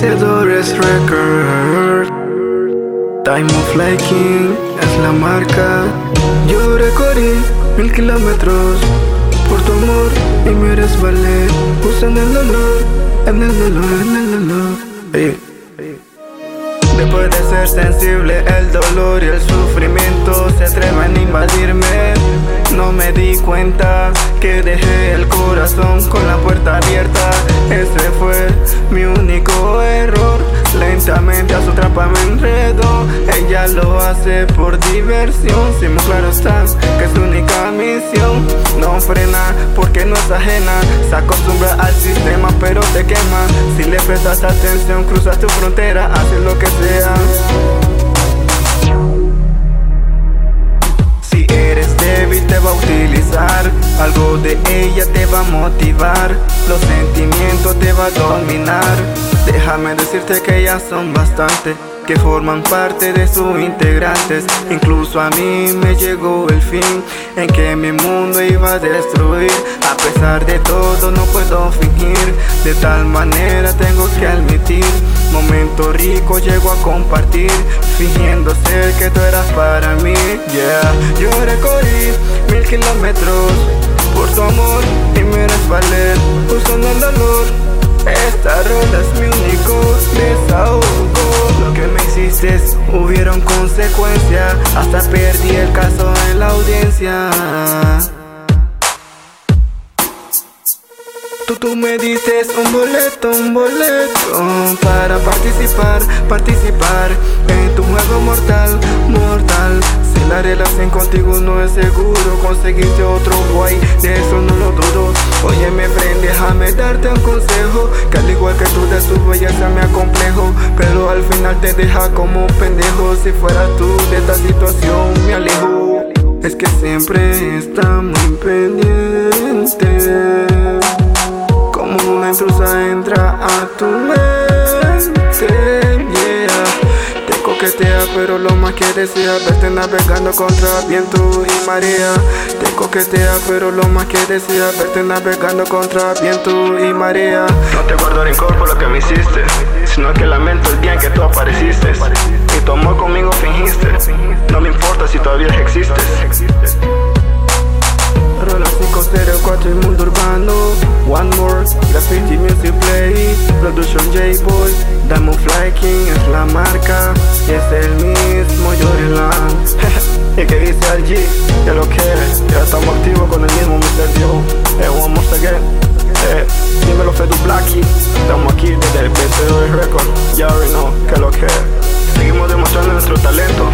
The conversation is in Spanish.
Vencedores Record. Time of Liking es la marca. Yo recorrí mil kilómetros por tu amor y me resbalé. Usando el dolor, en el dolor, en el dolor. Después de ser sensible, el dolor y el sufrimiento se atreven a invadirme. No me di cuenta que dejé el corazón Me enredo. Ella lo hace por diversión. Si muy claro está que es su única misión. No frena porque no es ajena. Se acostumbra al sistema, pero te quema. Si le prestas atención, cruzas tu frontera, haces lo que sea. Si eres débil, te va a utilizar. Algo de ella te va a motivar. Los sentimientos te va a dominar. Déjame decirte que ellas son bastante que forman parte de sus integrantes. Incluso a mí me llegó el fin en que mi mundo iba a destruir. A pesar de todo no puedo fingir, de tal manera tengo que admitir. Momento rico llego a compartir, fingiendo ser que tú eras para mí. Yeah, yo recorrí mil kilómetros por tu amor y me resbalé usando el dolor. Hubieron consecuencias. Hasta perdí el caso en la audiencia. Tú, tú me dices un boleto, un boleto para participar, participar en tu juego mortal, mortal. Si la relación contigo no es seguro, conseguiste otro guay, de eso no lo dudo. Oye, me friend, déjame darte un consejo, que al igual que tú de su belleza me acomplejo, pero al final te deja como un pendejo. Si fuera tú de esta situación me alejo. Es que siempre está muy intrusa entra a tu mente. Te coquetea, pero lo más que desea verte navegando contra viento y marea. Te coquetea, pero lo más que desea verte navegando contra viento y marea. No te guardo rencor por lo que me hiciste, sino que lamento el día en que tú apareciste. Y tu amor conmigo fingiste. No me importa si todavía existes. Rola 504 y mundo urbano. One more, Graffiti Music Play. Production J-Boy Diamond Fly King es la marca. Y es el mismo Yoreland Y que dice al G, que lo quiere. Ya estamos activos con el mismo Mr. Dio Eh, one more again Eh, dímelo Fedu Blacky. Estamos aquí desde el PCO Record Ya already know, que lo quiere. Seguimos demostrando nuestro talento